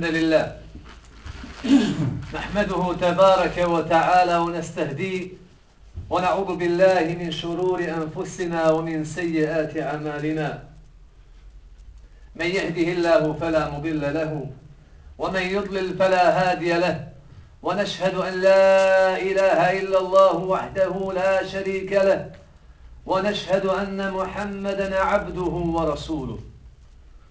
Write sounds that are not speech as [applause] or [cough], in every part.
الحمد لله. نحمده تبارك وتعالى ونستهديه ونعوذ بالله من شرور أنفسنا ومن سيئات أعمالنا. من يهده الله فلا مضل له ومن يضلل فلا هادي له ونشهد أن لا إله إلا الله وحده لا شريك له ونشهد أن محمدا عبده ورسوله.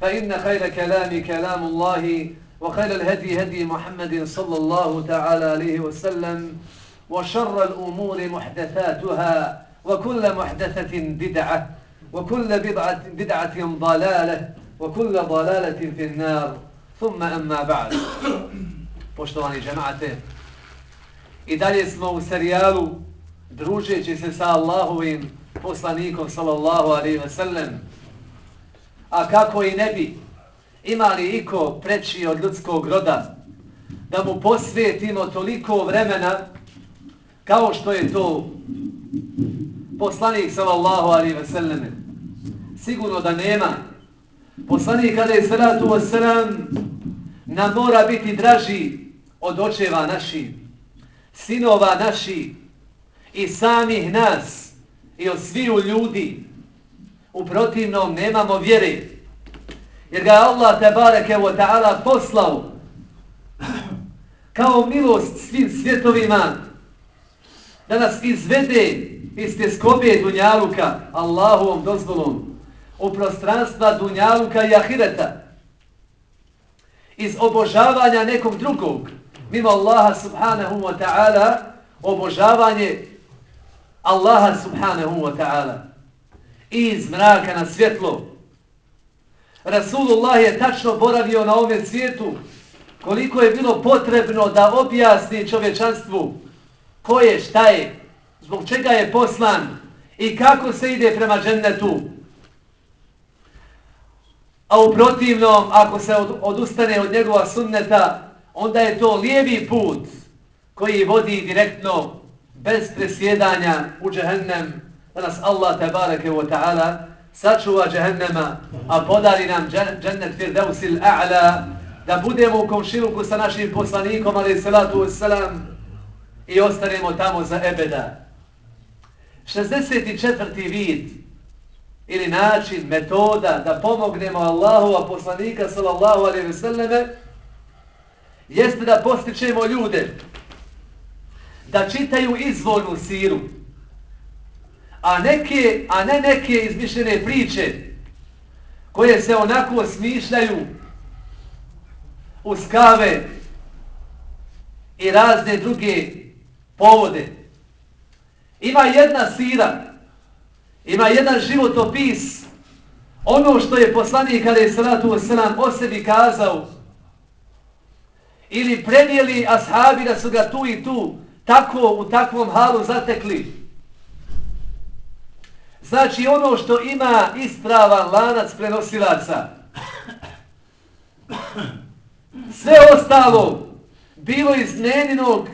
فإن خير كلام كلام الله وخير الهدي هدي محمد صلى الله تعالى عليه وسلم وشر الأمور محدثاتها وكل محدثة بدعة وكل بدعة, بدعة ضلالة وكل ضلالة في النار ثم أما بعد Poštovani džemate, i dalje smo u serijalu družeći se sa Allahovim poslanikom sallallahu alaihi wa sallam. A kako i ne bi imali iko preći od ljudskog roda da mu posvetimo toliko vremena kao što je to poslanik sallallahu alaihi wa sallam. Sigurno da nema. Poslanik kada je salatu wa sallam nam mora biti draži od očeva naših, sinova naših i samih nas i od sviju ljudi. U protivnom nemamo vjere. Jer ga Allah tabareke wa ta'ala poslao kao milost svim svjetovima da nas izvede iz tjeskobe Dunjaluka Allahovom dozvolom u prostranstva Dunjaluka i Ahireta iz obožavanja nekog drugog mimo Allaha subhanahu wa ta'ala obožavanje Allaha subhanahu wa ta'ala iz mraka na svjetlo. Rasulullah je tačno boravio na ovom svijetu. Koliko je bilo potrebno da objasni čovečanstvu ko je, šta je, zbog čega je poslan i kako se ide prema džennetu. A u protivnom, ako se odustane od njegova sunneta, onda je to lijevi put koji vodi direktno bez presjedanja u džehennem, da nas Allah tabarake wa ta'ala sačuva džehennema, a podari nam džennet firdevsil a'la, da budemo u komšiluku sa našim poslanikom, ali salatu wassalam, i ostanemo tamo za ebeda. 64. vid ili način, metoda da pomognemo Allahu, a poslanika sallallahu alaihi wa jeste da postičemo ljude da čitaju izvornu siru, a, neke, a ne neke izmišljene priče koje se onako smišljaju uz kave i razne druge povode. Ima jedna sira, ima jedan životopis, ono što je poslanik kada je salatu wasalam o sebi kazao, ili prenijeli ashabi da su ga tu i tu tako u takvom halu zatekli. Znači ono što ima ispravan lanac prenosilaca. Sve ostalo bilo iz neninog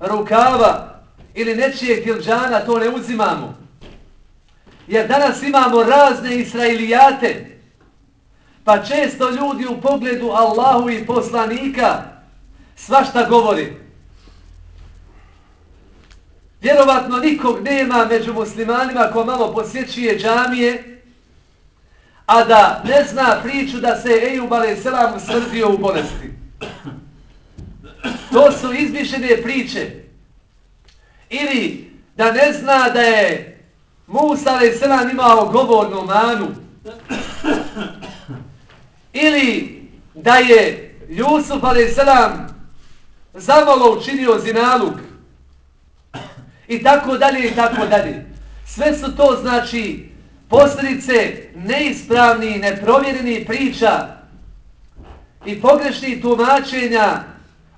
rukava ili nečijeg filđana, to ne uzimamo. Jer danas imamo razne israilijate, pa često ljudi u pogledu Allahu i poslanika svašta govori. Vjerovatno nikog nema među muslimanima ko malo posjećuje džamije, a da ne zna priču da se Ejub a.s. smrzio u bolesti. To su izmišljene priče. Ili da ne zna da je Musa a.s. selam imao govornu manu. Ili da je Jusuf ali selam zamalo učinio zinaluk. I tako dalje i tako dalje. Sve su to znači posljedice neispravni, neprovjereni priča i pogrešni tumačenja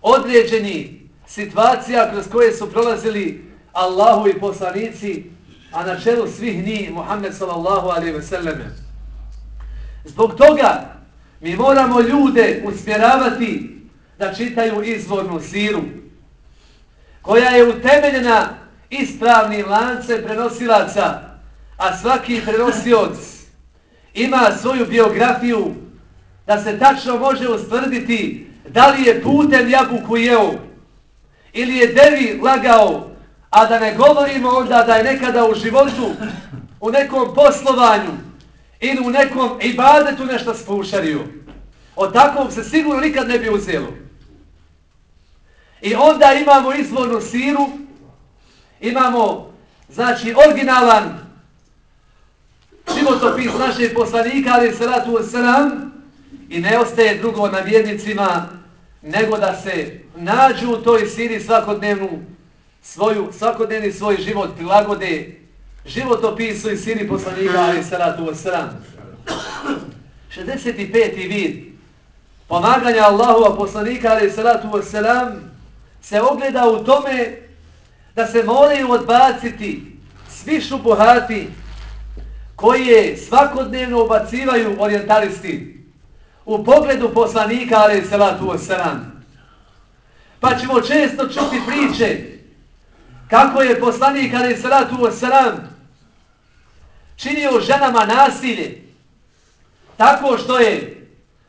određeni situacija kroz koje su prolazili Allahu i poslanici, a na čelu svih njih Muhammed sallallahu alaihi ve selleme. Zbog toga mi moramo ljude usmjeravati da čitaju izvornu siru, koja je utemeljena ispravnim lancem prenosilaca, a svaki prenosioc ima svoju biografiju da se tačno može ustvrditi da li je putem jabuku jeo ili je devi lagao, a da ne govorimo onda da je nekada u životu, u nekom poslovanju ili u nekom ibadetu nešto spušario. Od takvog se sigurno nikad ne bi uzelo. I onda imamo izvornu siru, imamo, znači, originalan životopis našeg poslanika, ali salatu wasalam, i ne ostaje drugo na vjernicima, nego da se nađu u toj siri svakodnevnu, svoju, svakodnevni svoj život prilagode životopisu i siri poslanika, ali salatu wasalam. 65. vid pomaganja Allahova poslanika, ali salatu wasalam, se ogleda u tome da se moraju odbaciti svi šubuhati koje svakodnevno obacivaju orientalisti u pogledu poslanika, ali salatu wasalam. Pa ćemo često čuti priče kako je poslanik, ali salatu wasalam, činio ženama nasilje tako što je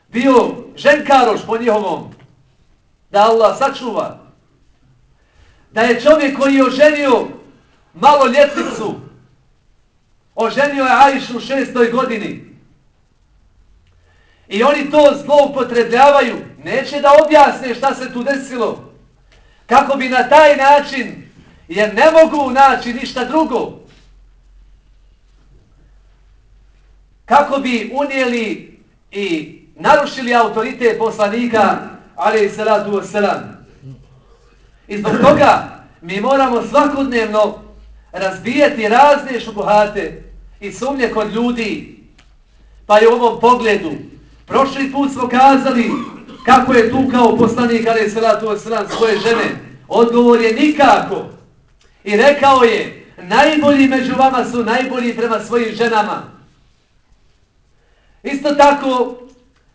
bio ženkaroš po njihovom da Allah sačuva da je čovjek koji je oženio malo ljetnicu, oženio je Ajšu u šestoj godini. I oni to zloupotrebljavaju, neće da objasne šta se tu desilo, kako bi na taj način, jer ne mogu naći ništa drugo, kako bi unijeli i narušili autoritet poslanika, ali i salatu wasalam. I zbog toga mi moramo svakodnevno razbijati razne šubuhate i sumnje kod ljudi. Pa je u ovom pogledu prošli put smo kazali kako je tu kao poslanik ali salatu Osran svoje žene. Odgovor je nikako. I rekao je najbolji među vama su najbolji prema svojim ženama. Isto tako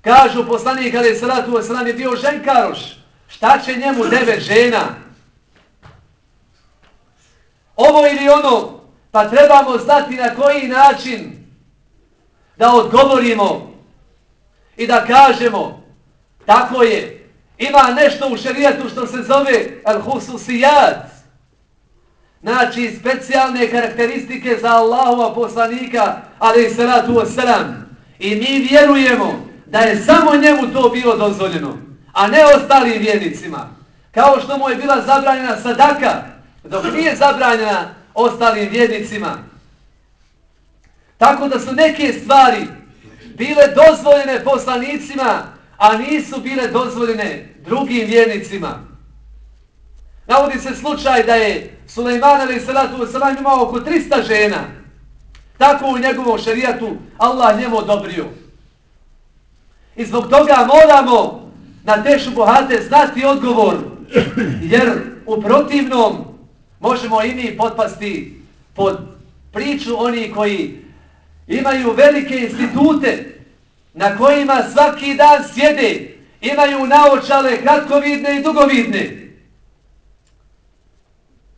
kažu poslanik ali salatu Osran je bio ženkaroš. Šta će njemu devet žena? Ovo ili ono, pa trebamo znati na koji način da odgovorimo i da kažemo tako je. Ima nešto u šarijetu što se zove al-hususijat. Znači specijalne karakteristike za Allahova poslanika, ali i salatu wasalam. I mi vjerujemo da je samo njemu to bilo dozvoljeno a ne ostalim vjernicima. Kao što mu je bila zabranjena sadaka, dok nije zabranjena ostalim vjernicima. Tako da su neke stvari bile dozvoljene poslanicima, a nisu bile dozvoljene drugim vjernicima. Navodi se slučaj da je Sulejman ali salatu wasalam imao oko 300 žena. Tako u njegovom šarijatu Allah njemu odobrio. I zbog toga moramo na te šubuhate znati odgovor, jer u protivnom možemo i mi potpasti pod priču oni koji imaju velike institute na kojima svaki dan sjede, imaju naočale kratkovidne i dugovidne.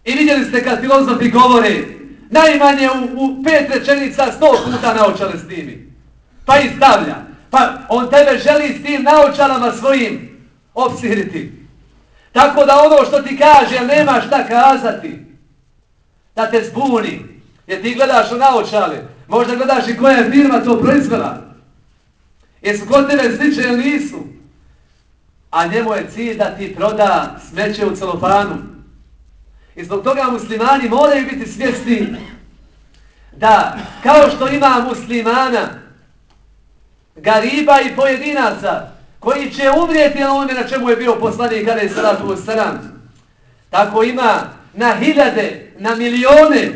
I vidjeli ste kad filozofi govore, najmanje u, u pet rečenica sto puta naočale s njimi. Pa i stavlja. Pa on tebe želi s tim naočalama svojim obsiriti. Tako da ono što ti kaže, nema šta kazati, da te zbuni. Jer ti gledaš u naočale, možda gledaš i koja je firma to proizvela. Jesu kod tebe sliče ili nisu? a njemu je cilj da ti proda smeće u celofanu. I zbog toga muslimani moraju biti svjesni da kao što ima muslimana, gariba i pojedinaca, koji će umrijeti na onome na čemu je bio poslanik kada je salatu u stran. tako ima na hiljade, na milione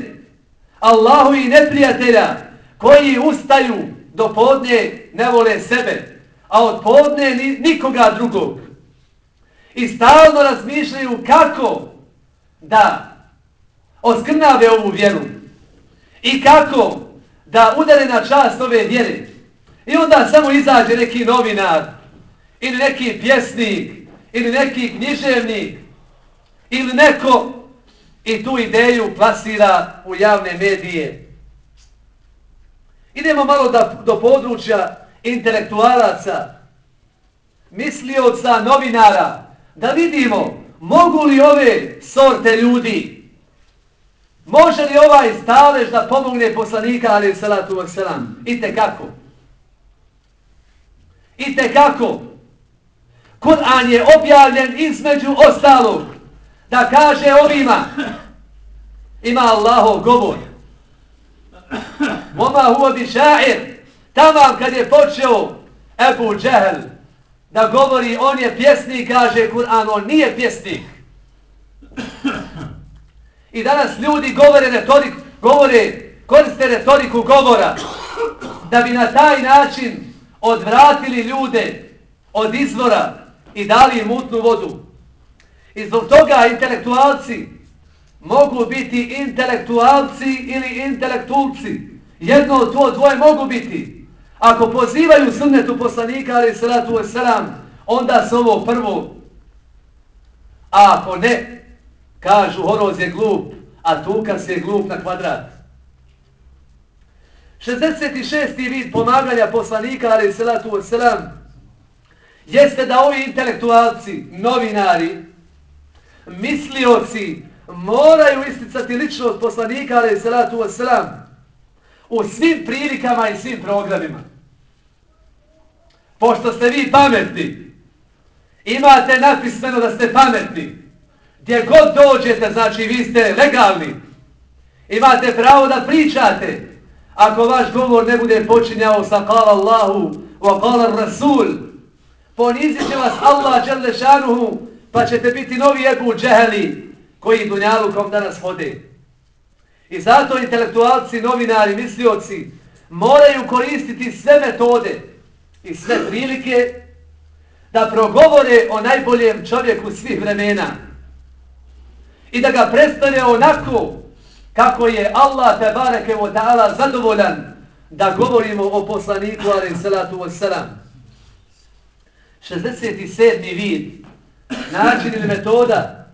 Allahu i neprijatelja koji ustaju do podnje ne vole sebe, a od podne nikoga drugog. I stalno razmišljaju kako da oskrnave ovu vjeru i kako da udare na čast ove vjere. I onda samo izađe neki novinar ili neki pjesnik ili neki književnik ili neko i tu ideju plasira u javne medije. Idemo malo da, do područja intelektualaca, mislioca, novinara, da vidimo mogu li ove sorte ljudi, može li ovaj stalež da pomogne poslanika, ali salatu wasalam, i te kako. I tekako. Kur'an je objavljen između ostalog da kaže ovima ima Allahov govor. Moma huo bi šair. Tamam kad je počeo Ebu Džehel da govori on je pjesnik, kaže Kur'an, on nije pjesnik. I danas ljudi govore retorik, govore, koriste retoriku govora da bi na taj način odvratili ljude od izvora i dali im mutnu vodu. I zbog toga intelektualci mogu biti intelektualci ili intelektulci. Jedno od to dvoje mogu biti. Ako pozivaju sunnetu poslanika, ali salatu wasalam, onda su ovo prvo. A ako ne, kažu horoz je glup, a tukas je glup na kvadrat. 66. vid pomaganja poslanika, ali salatu wasalam, jeste da ovi intelektualci, novinari, mislioci moraju isticati ličnost poslanika, ali salatu wasalam, u svim prilikama i svim programima. Pošto ste vi pametni, imate napismeno da ste pametni, gdje god dođete, znači vi ste legalni, imate pravo da pričate, ako vaš govor ne bude počinjao sa kala Allahu, wa kala Rasul, ponizit će vas Allah, šanuhu, pa ćete biti novi Ebu Džeheli koji dunjalukom danas hode. I zato intelektualci, novinari, mislioci moraju koristiti sve metode i sve prilike da progovore o najboljem čovjeku svih vremena i da ga predstave onako kako je Allah te bareke o ta'ala zadovoljan da govorimo o poslaniku alaih salatu wassalam. 67. vid način ili metoda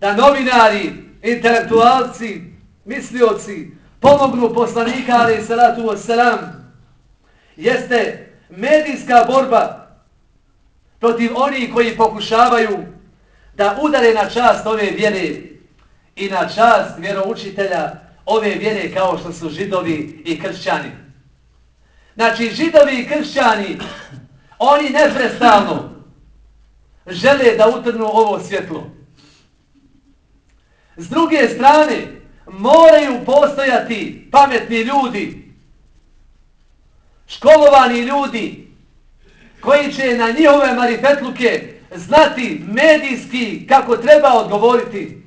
da novinari, intelektualci, mislioci pomognu poslanika alejhi salatu wassalam jeste medijska borba protiv onih koji pokušavaju da udare na čast ove vjere i na čast vjeroučitelja ove vjere kao što su židovi i kršćani. Znači, židovi i kršćani, oni neprestavno žele da utrnu ovo svjetlo. S druge strane, moraju postojati pametni ljudi, školovani ljudi, koji će na njihove marifetluke znati medijski kako treba odgovoriti.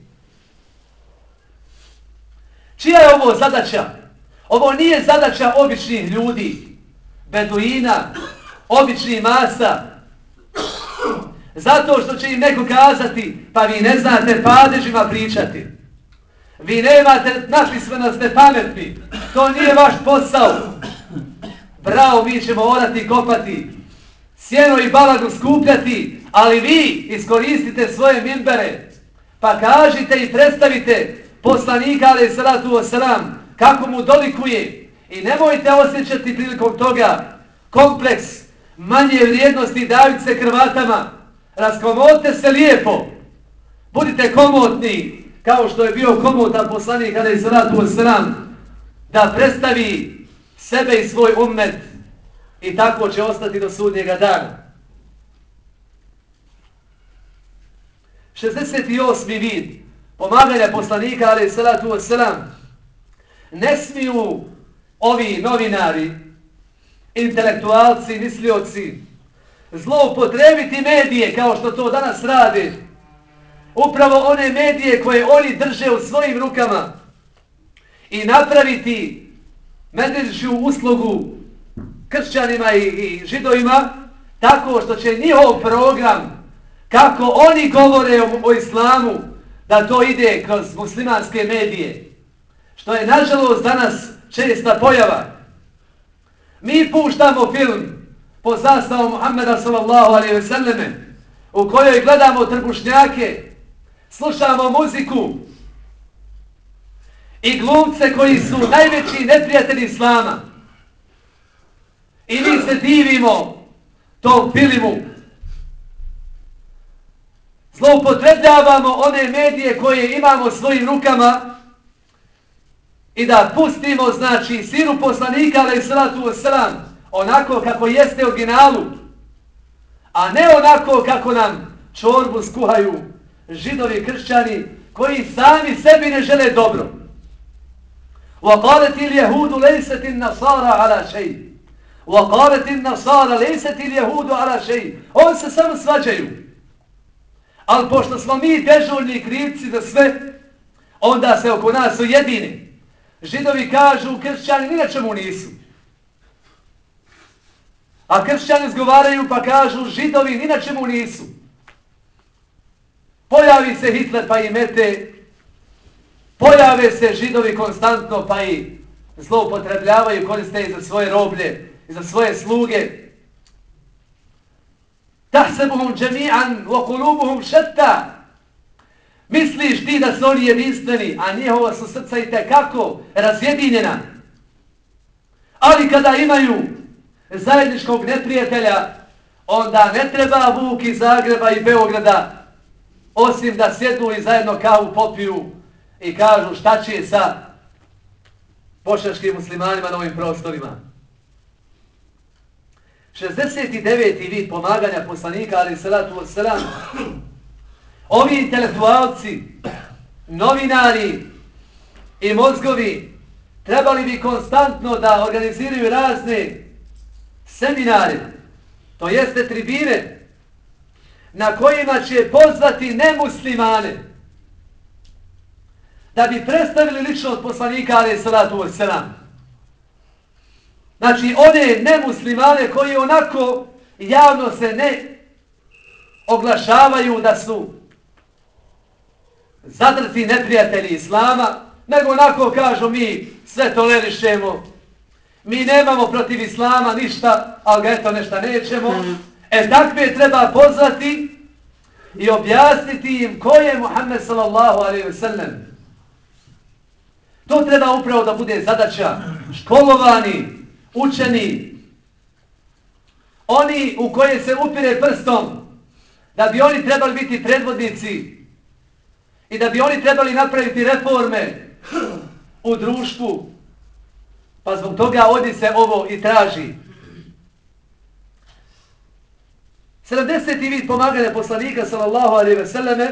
Čija je ovo zadaća? Ovo nije zadaća običnih ljudi, beduina, običnih masa, Zato što će im neko kazati, pa vi ne znate padežima pričati. Vi nemate napisvenost pametni. To nije vaš posao. Bravo, mi ćemo orati i kopati. Sjeno i balagu skupljati, ali vi iskoristite svoje mimbere. Pa kažite i predstavite poslanika, ali salatu osram, kako mu dolikuje. I nemojte osjećati prilikom toga kompleks manje vrijednosti davice krvatama, Raskomodite se lijepo. Budite komotni, kao što je bio komotan poslanik ali je zratu da predstavi sebe i svoj umet i tako će ostati do sudnjega dana. 68. vid pomaganja poslanika, ali salatu wasalam, ne smiju ovi novinari, intelektualci, mislioci, zloupotrebiti medije kao što to danas rade. Upravo one medije koje oni drže u svojim rukama i napraviti medijsku uslugu kršćanima i, i židovima tako što će njihov program kako oni govore o, o islamu da to ide kroz muslimanske medije što je nažalost danas česta pojava mi puštamo film po zastavu Muhammeda sallallahu alaihi ve selleme u kojoj gledamo trbušnjake slušamo muziku i glumce koji su najveći neprijatelji islama i mi se divimo tom filmu Zloupotrebljavamo one medije koje imamo svojim rukama i da pustimo, znači, siru poslanika, ali i salatu sram, onako kako jeste originalu, a ne onako kako nam čorbu skuhaju židovi kršćani koji sami sebi ne žele dobro. وقالت اليهود ليست النصارى على شيء وقالت النصارى ليست اليهود على شيء on se samo svađaju ali pošto smo mi dežurni krivci za sve onda se oko nas ujedini. Židovi kažu kršćani ni na čemu nisu. A kršćani zgovaraju pa kažu židovi ni na čemu nisu. Pojavi se Hitler pa i mete pojave se židovi konstantno pa i zloupotrebljavaju koriste za svoje roblje i za svoje sluge. Tahsebuhum džemi'an wa kulubuhum šetta. Misliš ti da su oni jedinstveni, a njihova su srca i tekako razjedinjena. Ali kada imaju zajedničkog neprijatelja, onda ne treba Vuk iz Zagreba i Beograda, osim da sjednu i zajedno kavu popiju i kažu šta će sa bošnjačkim muslimanima na ovim prostorima. 69. vid pomaganja poslanika, ali salatu wasalam, ovi intelektualci, novinari i mozgovi trebali bi konstantno da organiziraju razne seminare, to jeste tribine, na kojima će pozvati nemuslimane da bi predstavili ličnost poslanika, ali salatu wasalam. Znači, one nemuslimane koji onako javno se ne oglašavaju da su zadrti neprijatelji Islama, nego onako kažu mi sve tolerišemo, mi nemamo protiv Islama ništa, ali ga eto nešto nećemo. E takve treba pozvati i objasniti im ko je Muhammed sallallahu alaihi wa sallam. To treba upravo da bude zadaća školovani, učeni, oni u koje se upire prstom, da bi oni trebali biti predvodnici i da bi oni trebali napraviti reforme u društvu, pa zbog toga ovdje se ovo i traži. 70. vid pomaganja poslanika, sallallahu alaihi ve selleme,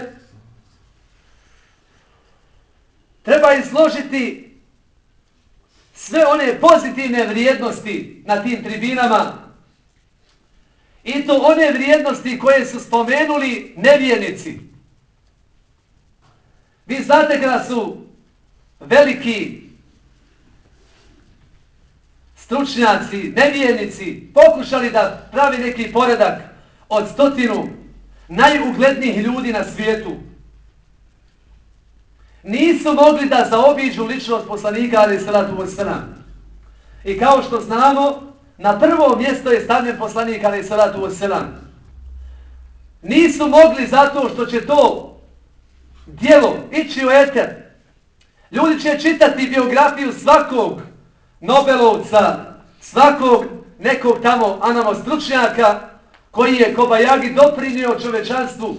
treba izložiti sve one pozitivne vrijednosti na tim tribinama i to one vrijednosti koje su spomenuli nevjernici. Vi znate kada su veliki stručnjaci, nevjernici pokušali da pravi neki poredak od stotinu najuglednijih ljudi na svijetu, nisu mogli da zaobiđu ličnost poslanika ali salatu wasalam. I kao što znamo, na prvo mjesto je stavljen poslanik ali salatu wasalam. Nisu mogli zato što će to dijelo ići u eter. Ljudi će čitati biografiju svakog Nobelovca, svakog nekog tamo anamo stručnjaka koji je Kobajagi doprinio čovečanstvu.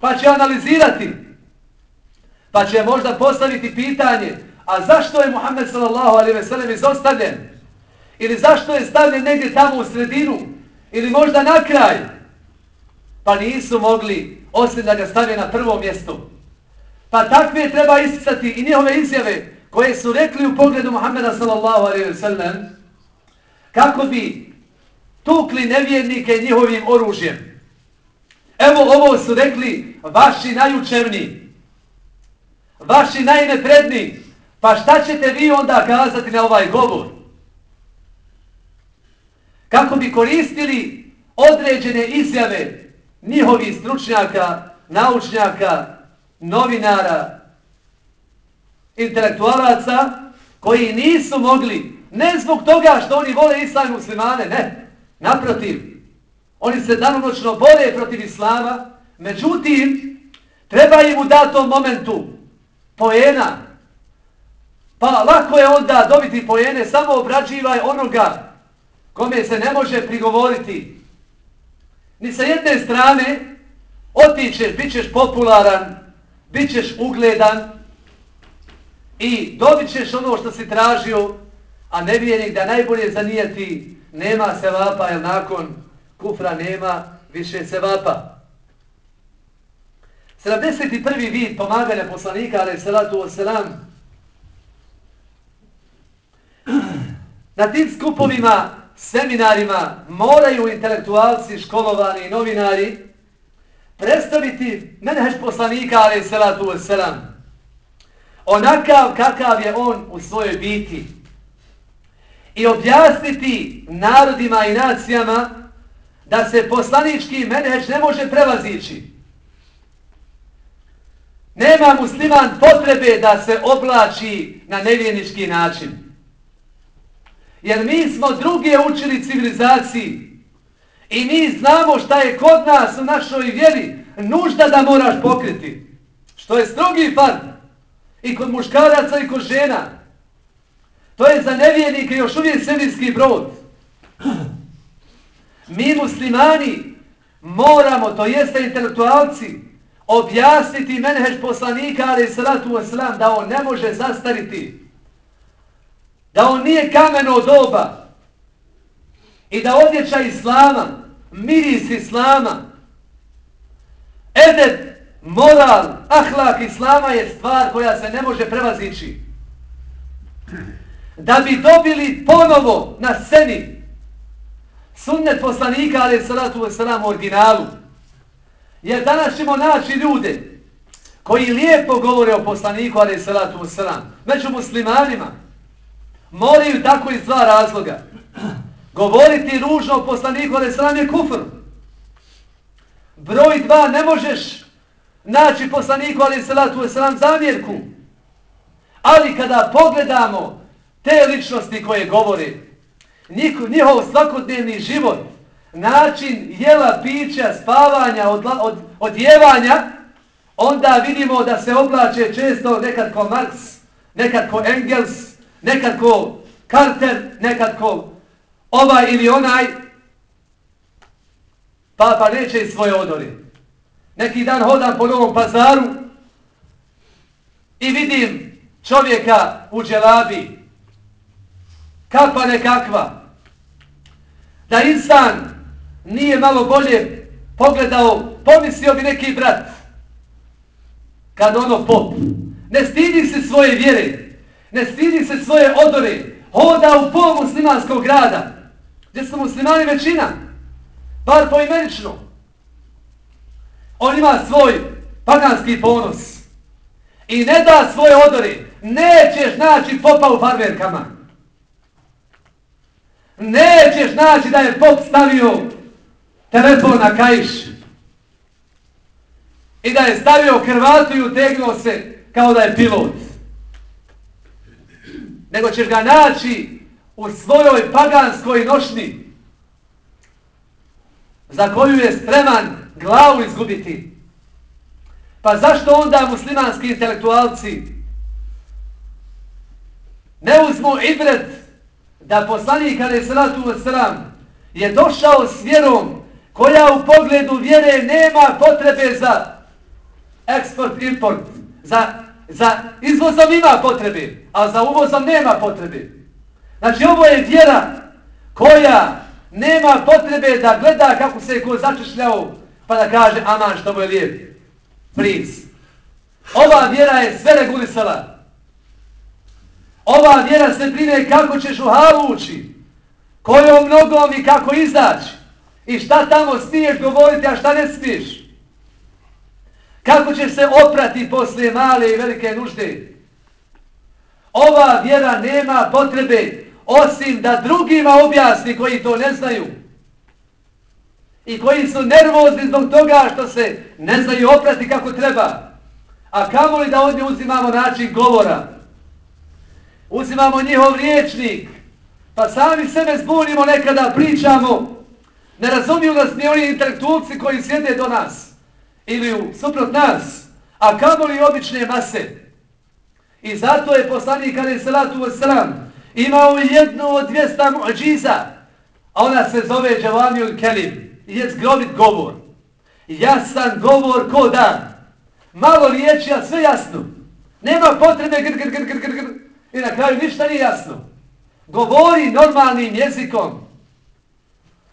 Pa će analizirati Pa će možda postaviti pitanje, a zašto je Muhammed sallallahu alaihi ve sellem izostavljen? Ili zašto je stavljen negdje tamo u sredinu? Ili možda na kraj? pa nisu mogli osim da ga stave na prvo mjesto. Pa takve treba isticati i njihove izjave koje su rekli u pogledu Muhammeda sallallahu alaihi ve sellem kako bi tukli nevjernike njihovim oružjem. Evo ovo su rekli vaši najučevni, vaši najnepredniji, pa šta ćete vi onda kazati na ovaj govor? Kako bi koristili određene izjave njihovih stručnjaka, naučnjaka, novinara, intelektualaca, koji nisu mogli, ne zbog toga što oni vole islam muslimane, ne, naprotiv, oni se danonočno bore protiv islama, međutim, treba im u datom momentu pojena, pa lako je onda dobiti pojene, samo obrađivaj onoga kome se ne može prigovoriti. Ni sa jedne strane otičeš, bit ćeš popularan, bit ćeš ugledan i dobit ćeš ono što si tražio, a ne vijenik da najbolje zanijeti, nema se vapa, jer nakon kufra nema više se vapa. 71. vid pomaganja poslanika, ali salatu selam, na tim skupovima, seminarima, moraju intelektualci, školovani i novinari predstaviti menhež poslanika, ali salatu selam, onakav kakav je on u svojoj biti i objasniti narodima i nacijama da se poslanički menhež ne može prevazići. Nema musliman potrebe da se oblači na nevjenički način. Jer mi smo druge učili civilizaciji i mi znamo šta je kod nas u našoj vjeri nužda da moraš pokriti. Što je strogi fard i kod muškaraca i kod žena. To je za nevjenike još uvijek semirski brod. Mi muslimani moramo, to jeste intelektualci, objasniti menhež poslanika, ali salatu wasalam, da on ne može zastariti. Da on nije kameno doba. I da odjeća islama, miris islama, edeb, moral, ahlak islama je stvar koja se ne može prevazići. Da bi dobili ponovo na sceni sunnet poslanika, ali salatu wasalam, originalu, Jer danas ćemo naći ljude koji lijepo govore o poslaniku, ali salatu wasalam, među muslimanima, moraju tako iz dva razloga. Govoriti ružno o poslaniku, ali salam je kufr. Broj dva, ne možeš naći poslaniku, ali salatu wasalam, zamjerku. Ali kada pogledamo te ličnosti koje govore, njihov svakodnevni život, način jela, pića, spavanja, odla, od, odjevanja, onda vidimo da se oblače često nekad ko Marx, nekad ko Engels, nekad ko Carter, nekad ko ovaj ili onaj, pa neće iz svoje odori. Neki dan hodam po novom pazaru i vidim čovjeka u dželabi, kapa nekakva, da insan nije malo bolje pogledao, pomislio bi neki brat, kad ono pop, ne stidi se svoje vjere, ne stidi se svoje odore, hoda u pol muslimanskog grada, gdje su muslimani većina, bar poimenično. On ima svoj paganski ponos i ne da svoje odore, nećeš naći popa u farverkama. Nećeš naći da je pop stavio telefon na kajiš i da je stavio krvatu i utegnuo se kao da je pilot. Nego ćeš ga naći u svojoj paganskoj nošni za koju je spreman glavu izgubiti. Pa zašto onda muslimanski intelektualci ne uzmu ibret da poslanik kada je sratu sram je došao s vjerom koja u pogledu vjere nema potrebe za eksport, import, za, za izvozom ima potrebe, a za uvozom nema potrebe. Znači ovo je vjera koja nema potrebe da gleda kako se je ko začešljao pa da kaže aman što mu je lijep. Princ. Ova vjera je sve regulisala. Ova vjera se brine kako ćeš u halu ući, kojom nogom i kako izaći, i šta tamo smiješ govoriti, a šta ne smiješ. Kako ćeš se oprati poslije male i velike nužde. Ova vjera nema potrebe osim da drugima objasni koji to ne znaju i koji su nervozni zbog toga što se ne znaju oprati kako treba. A kamo li da od nje uzimamo način govora? Uzimamo njihov riječnik, pa sami sebe zbunimo nekada, pričamo, ne razumiju nas ni oni intelektualci koji sjede do nas ili u suprot nas, a kamoli obične mase? I zato je poslanik Ali Salatu Veselam imao jednu od dvijesta muđiza, a ona se zove Džavamil Kelim, je zgrobit govor. Jasan govor ko dan. Malo riječi, a sve jasno. Nema potrebe gr, gr, gr, gr, gr, gr. I na kraju ništa nije jasno. Govori normalnim jezikom.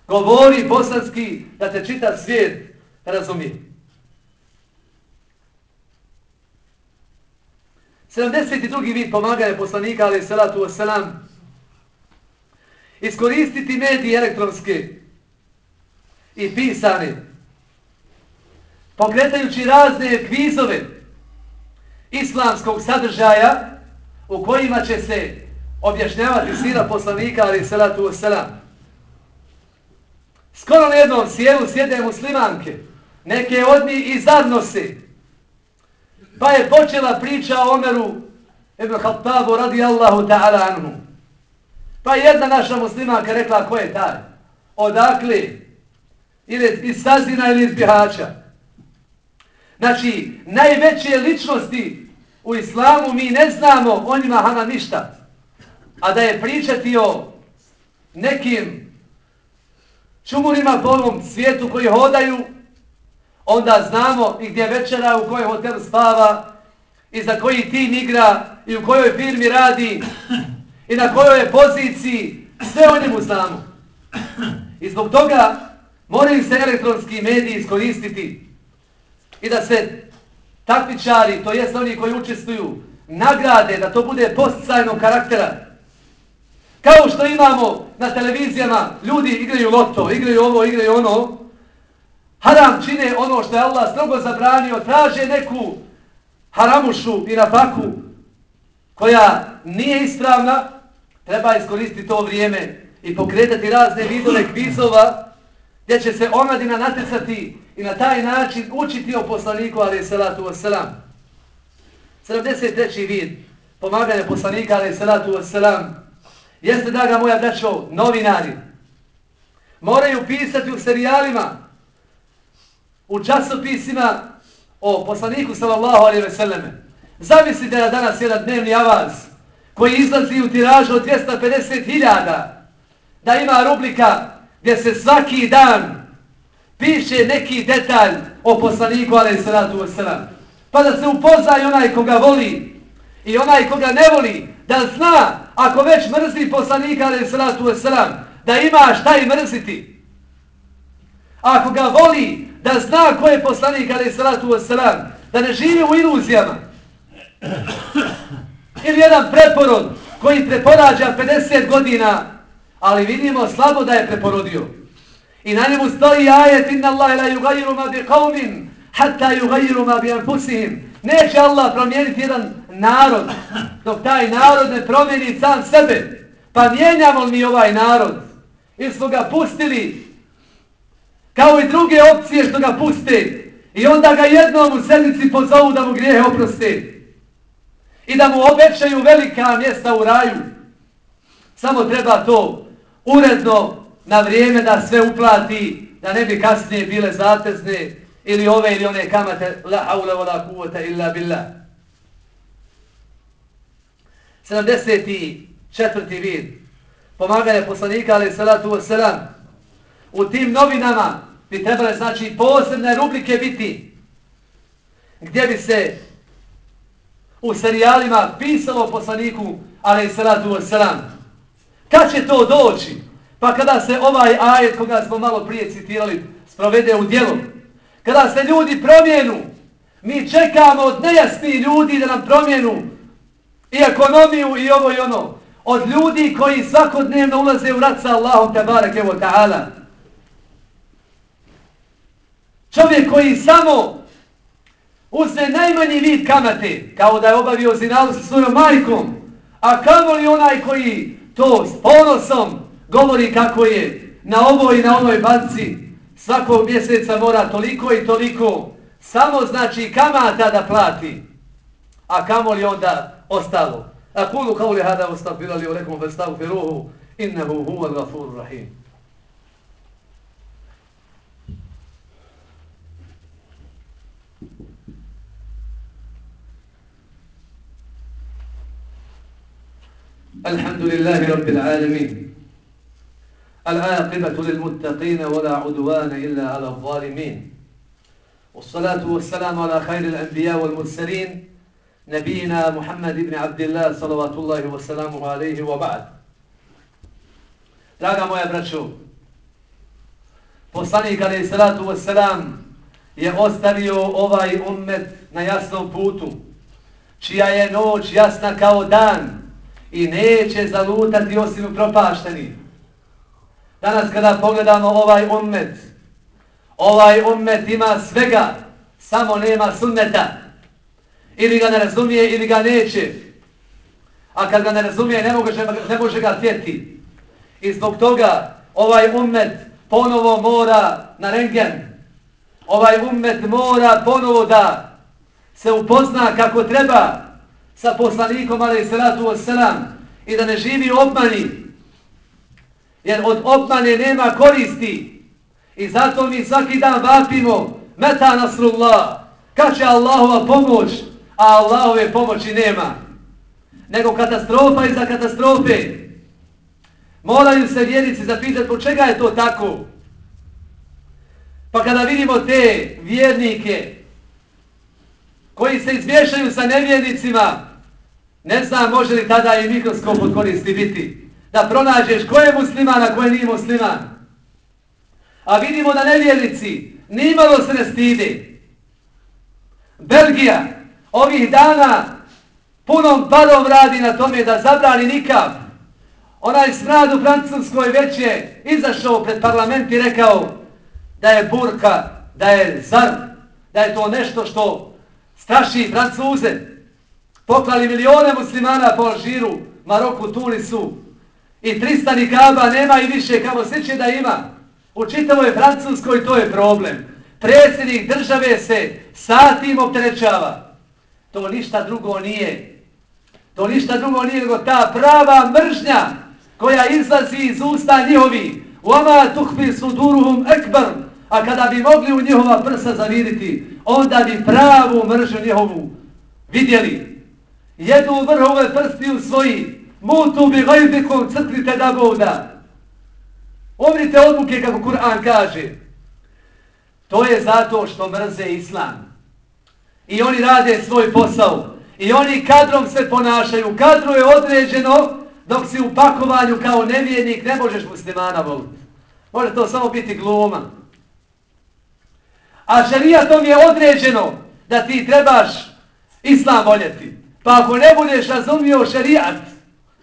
Govori bosanski da te čita svijet razumije. 72. vid pomaganja poslanika, ali salatu wasalam, iskoristiti medije elektronske i pisane, pokretajući razne kvizove islamskog sadržaja u kojima će se objašnjavati sira poslanika, ali salatu wasalam. Skoro na jednom sjelu sjede muslimanke, neke od njih i zadnose, Pa je počela priča o Omeru ibn Khattabu radijallahu ta'ala anhu. Pa je jedna naša muslimanka rekla ko je taj? Odakle? Ili iz Sazina ili iz Bihaća. Znači, najveće ličnosti u islamu mi ne znamo o njima hana ništa. A da je pričati o nekim čumurima po ovom svijetu koji hodaju, onda znamo i gdje večera, u kojoj hotel spava, i za koji tim igra, i u kojoj firmi radi, i na kojoj je poziciji, sve o njemu znamo. I zbog toga moraju se elektronski mediji iskoristiti i da se takvičari, to jest oni koji učestvuju, nagrade da to bude posticajnog karaktera. Kao što imamo na televizijama, ljudi igraju loto, igraju ovo, igraju ono, haram čine ono što je Allah strogo zabranio, traže neku haramušu i nafaku koja nije ispravna, treba iskoristiti to vrijeme i pokretati razne vidove kvizova gdje će se omladina natjecati i na taj način učiti o poslaniku, ali salatu wasalam. 73. vid pomaganja poslanika, ali salatu wasalam, jeste, draga moja braćo, novinari, moraju pisati u serijalima u časopisima o poslaniku sallallahu alaihi ve selleme. Zamislite da danas jedan dnevni avaz koji izlazi u tiražu od 250.000 da ima rubrika gdje se svaki dan piše neki detalj o poslaniku alaihi sallatu wasallam. Pa da se upozna i onaj koga voli i onaj koga ne voli da zna ako već mrzi poslanika ali sallatu wasallam da ima šta i mrziti. Ako ga voli da zna ko je poslanik ali salatu wasalam, da ne živi u iluzijama. Ili jedan preporod koji preporađa 50 godina, ali vidimo slabo da je preporodio. I na njemu stoji ajet inna Allah la yugayiru ma bi qavmin hatta yugayiru ma bi anfusihim. Neće Allah promijeniti jedan narod dok taj narod ne promijeni sam sebe. Pa mijenjamo mi ovaj narod. I smo ga pustili kao i druge opcije što ga puste i onda ga jednom u sedmici pozovu da mu grijehe oproste i da mu obećaju velika mjesta u raju. Samo treba to uredno na vrijeme da sve uplati, da ne bi kasnije bile zatezne ili ove ili one kamate la haula wa la kuvata illa billah. 74. vid pomaganje poslanika ali salatu wasalam u tim novinama bi trebale znači posebne rubrike biti gdje bi se u serijalima pisalo poslaniku ali salatu wasalam. Kad će to doći? Pa kada se ovaj ajet koga smo malo prije citirali sprovede u djelu kada se ljudi promijenu, mi čekamo od nejasnih ljudi da nam promijenu i ekonomiju i ovo i ono. Od ljudi koji svakodnevno ulaze u rat sa Allahom tabarak evo ta'ala. Čovjek koji samo uzme najmanji vid kamate, kao da je obavio zinalu sa svojom majkom, a kamo li onaj koji to s ponosom govori kako je na ovoj i na onoj banci svakog mjeseca mora toliko i toliko, samo znači kamata da plati, a kamo li onda ostalo. A kulu kao li hada ostavljali u rekom vrstavu firuhu, innehu huva gafur rahim. الحمد لله رب العالمين العاقبة للمتقين ولا عدوان إلا على الظالمين والصلاة والسلام على خير الأنبياء والمرسلين نبينا محمد بن عبد الله صلوات الله وسلامه عليه وبعد Draga moja braćo, poslanik alaih salatu wasalam je ostavio ovaj ummet na jasnom putu, čija je noć jasna kao dan i neće zalutati osim propašteni. Danas kada pogledamo ovaj ummet, ovaj ummet ima svega, samo nema sunneta. Ili ga ne razumije, ili ga neće. A kad ga ne razumije, ne može, ne može ga tjeti. I zbog toga ovaj ummet ponovo mora na rengen. Ovaj ummet mora ponovo da se upozna kako treba sa poslanikom, ali se salatu wasalam, i da ne živi obmani. Jer od obmane nema koristi. I zato mi svaki dan vapimo meta nasrullah. Kad će Allahova pomoć, a Allahove pomoći nema. Nego katastrofa iza katastrofe. Moraju se vjernici zapitati po čega je to tako. Pa kada vidimo te vjernike koji se izvješaju sa nevjernicima, ne znam može li tada i mikroskop od koristi biti. Da pronađeš ko je musliman, a ko je nije musliman. A vidimo da nevjernici nimalo se ne stide. Belgija ovih dana punom parom radi na tome da zabrani nikav. Onaj smrad u Francuskoj već je izašao pred parlament i rekao da je burka, da je zar, da je to nešto što straši Francuze. Poklali milione muslimana po Alžiru, Maroku, Tunisu i 300 nikaba, nema i više, kamo sviće da ima. U čitavoj Francuskoj to je problem. Predsjednik države se satim opterećava. To ništa drugo nije. To ništa drugo nije nego ta prava mržnja koja izlazi iz usta njihovi. Uama tuhbi suduruhum ekbar. A kada bi mogli u njihova prsa zaviriti, onda bi pravu mržnju njihovu vidjeli. Jedu vrhove prstiju u svoji. Mutu bi gajbikom crknite da goda. Omrite odluke kako Kur'an kaže. To je zato što mrze islam. I oni rade svoj posao. I oni kadrom se ponašaju. Kadro je određeno dok si u pakovanju kao nevijenik ne možeš muslimana voliti. Može to samo biti gluma. A šarijatom je određeno da ti trebaš islam voljeti. Pa ako ne budeš razumio šarijat,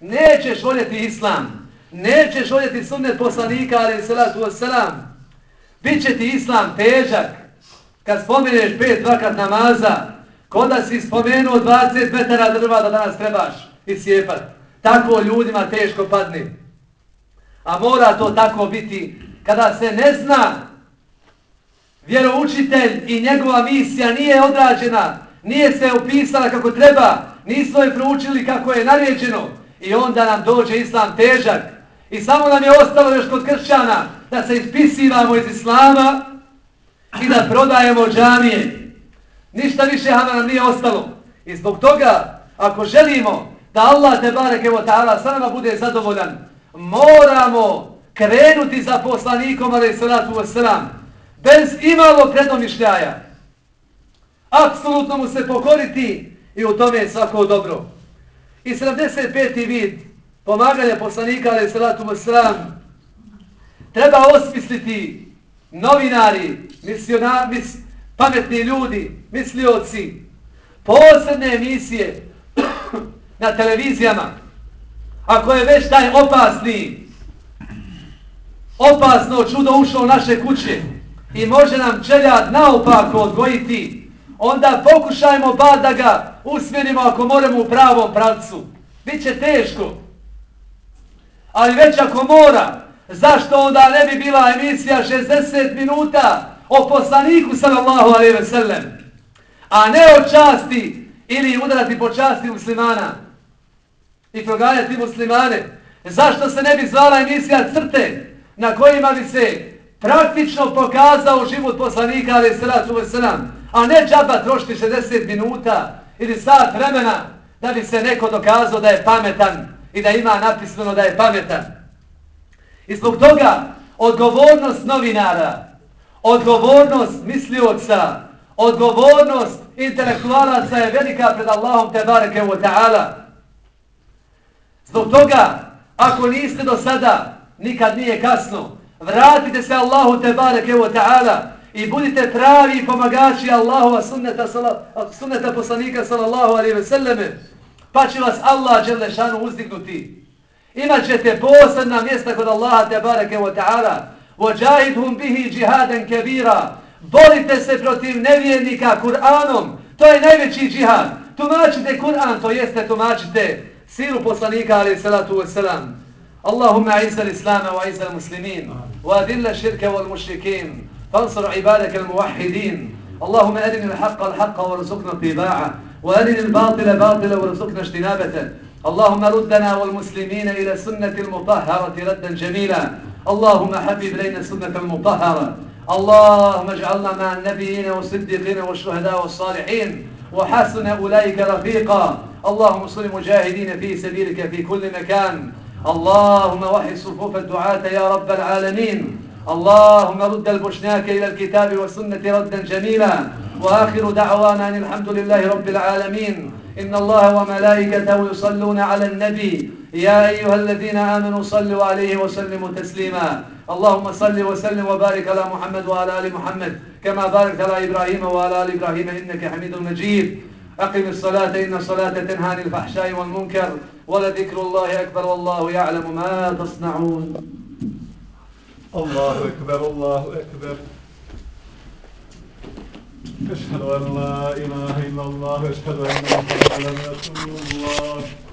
nećeš voljeti islam nećeš voljeti sunnet poslanika, ali salatu wasalam, Biće ti islam težak. Kad spomeneš pet vakat namaza, koda si spomenuo 20 metara drva da danas trebaš i sjepat. Tako ljudima teško padne. A mora to tako biti kada se ne zna vjeroučitelj i njegova misija nije odrađena, nije se upisala kako treba, nismo je proučili kako je naređeno i onda nam dođe islam težak. I samo nam je ostalo još kod kršćana da se ispisivamo iz islama i da prodajemo džamije. Ništa više hama nam nije ostalo. I zbog toga, ako želimo da Allah te bareke o ta'ala sa nama bude zadovoljan, moramo krenuti za poslanikom, ali salatu wasalam, bez imalo predomišljaja. Apsolutno mu se pokoriti i u tome je svako dobro. I 75. vid pomaganja poslanika, ali salatu wasalam treba osmisliti novinari, misiona, mis, pametni ljudi, mislioci, posebne emisije [clears throat] na televizijama, ako je već taj opasni, opasno čudo ušlo u naše kuće i može nam čeljad naopako odgojiti, onda pokušajmo bar da ga usmjerimo ako moramo u pravom pravcu. Biće teško. Ali već ako mora, zašto onda ne bi bila emisija 60 minuta o poslaniku sallallahu alaihi ve sellem, a ne o časti ili udarati po časti muslimana i proganjati muslimane. Zašto se ne bi zvala emisija crte na kojima bi se praktično pokazao život poslanika alaihi sallatu ve sellem, a ne džaba trošiti 60 minuta ili sat vremena da bi se neko dokazao da je pametan i da ima napisano da je pametan. I zbog toga odgovornost novinara, odgovornost mislioca, odgovornost intelektualaca je velika pred Allahom te bareke u ta'ala. Zbog toga, ako niste do sada, nikad nije kasno, vratite se Allahu te bareke u ta'ala i budite pravi pomagači Allahova sunneta, sunneta poslanika sallallahu alaihi ve selleme, pa će vas Allah Đelešanu uzdignuti. Imat ćete posebna mjesta kod Allaha te barake wa ta'ala, vođahid hum bihi džihaden kebira, borite se protiv nevjernika Kur'anom, to je najveći džihad. Tumačite Kur'an, to jeste tumačite siru poslanika alaihi salatu wa sallam. Allahumma izzal islama wa izzal muslimin, wa adilla širke wal mušrikin, فانصر عبادك الموحدين. اللهم أرنا الحق الحق وارزقنا اتباعه وأرنا الباطل باطلا وارزقنا اجتنابه اللهم ردنا والمسلمين إلى سنة المطهرة ردا جميلا. اللهم حبب إلينا سنة المطهرة. اللهم اجعلنا مع النبيين والصديقين والشهداء والصالحين. وحسن أولئك رفيقا. اللهم صل مجاهدين في سبيلك في كل مكان. اللهم وحي صفوف الدعاة يا رب العالمين. اللهم رد البشناك إلى الكتاب والسنة ردا جميلا. وآخر دعوانا أن الحمد لله رب العالمين. إن الله وملائكته يصلون على النبي. يا أيها الذين آمنوا صلوا عليه وسلموا تسليما. اللهم صل وسلم وبارك على محمد وعلى آل محمد. كما باركت على إبراهيم وعلى آل إبراهيم إنك حميد مجيد. أقم الصلاة إن الصلاة تنهى عن الفحشاء والمنكر. ولذكر الله أكبر والله يعلم ما تصنعون. Allahu Ekber, Allahu Ekber. Eşhedü en la ilahe illallah ve eşhedü enne Muhammeden Resulullah.